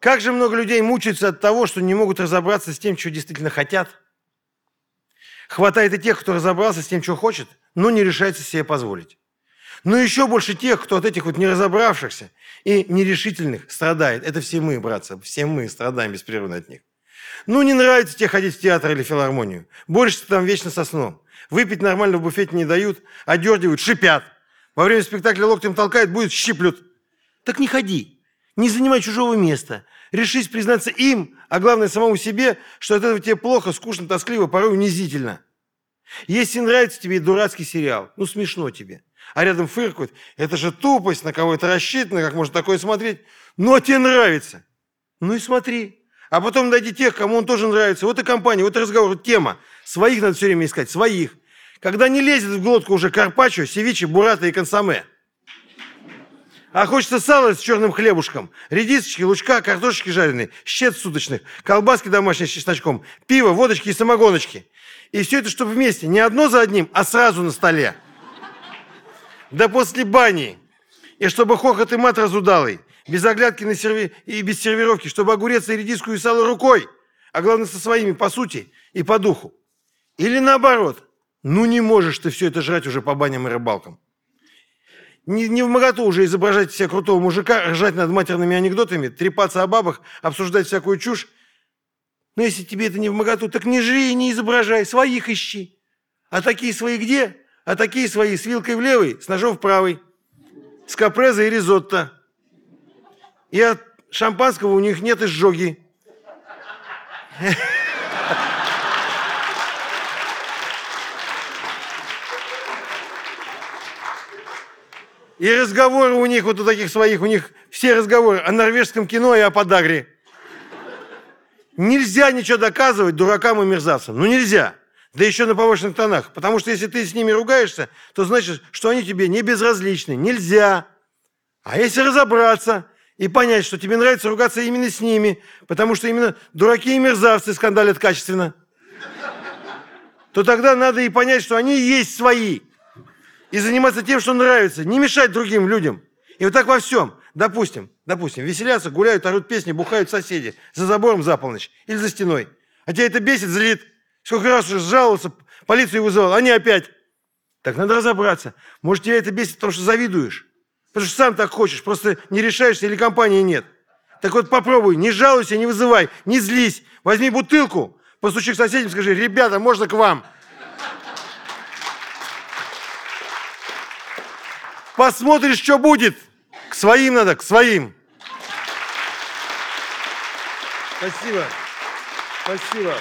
Как же много людей мучаются от того, что не могут разобраться с тем, что действительно хотят. Хватает и тех, кто разобрался с тем, что хочет, но не решается себе позволить. Но еще больше тех, кто от этих вот неразобравшихся и нерешительных страдает. Это все мы, братцы, все мы страдаем беспрерывно от них. Ну, не нравится тебе ходить в театр или филармонию. Борешься там вечно со сном. Выпить нормально в буфете не дают, одергивают, шипят. Во время спектакля локтем толкают, будет щиплют. Так не ходи, не занимай чужого места. Решись признаться им, а главное самому себе, что от этого тебе плохо, скучно, тоскливо, порой унизительно. Если нравится тебе дурацкий сериал, ну смешно тебе, а рядом фыркают, это же тупость, на кого это рассчитано, как можно такое смотреть, но тебе нравится. Ну и смотри. А потом найди тех, кому он тоже нравится. Вот и компания, вот и разговор, вот тема. Своих надо все время искать, своих. Когда не лезет в глотку уже карпаччо, севичи, бурата и консоме. А хочется сала с черным хлебушком, редисочки, лучка, картошечки жареные, щец суточных, колбаски домашние с чесночком, пиво, водочки и самогоночки. И все это, чтобы вместе, не одно за одним, а сразу на столе. Да после бани. И чтобы хохот и мат разудалый, без оглядки на серви... и без сервировки, чтобы огурец и редиску и сало рукой, а главное со своими по сути и по духу. Или наоборот, ну не можешь ты все это жрать уже по баням и рыбалкам. Не, не в моготу уже изображать себя крутого мужика, ржать над матерными анекдотами, трепаться о бабах, обсуждать всякую чушь. Но если тебе это не в моготу, так не жри и не изображай, своих ищи. А такие свои где? А такие свои с вилкой в левой, с ножом в правой, с капрезо и ризотто. И от шампанского у них нет изжоги. И разговоры у них, вот у таких своих, у них все разговоры о норвежском кино и о подагре. Нельзя ничего доказывать дуракам и мерзавцам. Ну нельзя. Да еще на повышенных тонах. Потому что если ты с ними ругаешься, то значит, что они тебе не безразличны. Нельзя. А если разобраться и понять, что тебе нравится ругаться именно с ними, потому что именно дураки и мерзавцы скандалят качественно, то тогда надо и понять, что они есть свои и заниматься тем, что нравится, не мешать другим людям. И вот так во всем. Допустим, допустим, веселятся, гуляют, орут песни, бухают соседи за забором за полночь или за стеной. А тебя это бесит, злит. Сколько раз уже жаловался, полицию вызывал, они опять. Так надо разобраться. Может, тебя это бесит, потому что завидуешь. Потому что сам так хочешь, просто не решаешься или компании нет. Так вот попробуй, не жалуйся, не вызывай, не злись. Возьми бутылку, постучи к соседям, скажи, ребята, можно к вам? Посмотришь, что будет. К своим надо, к своим. Спасибо. Спасибо.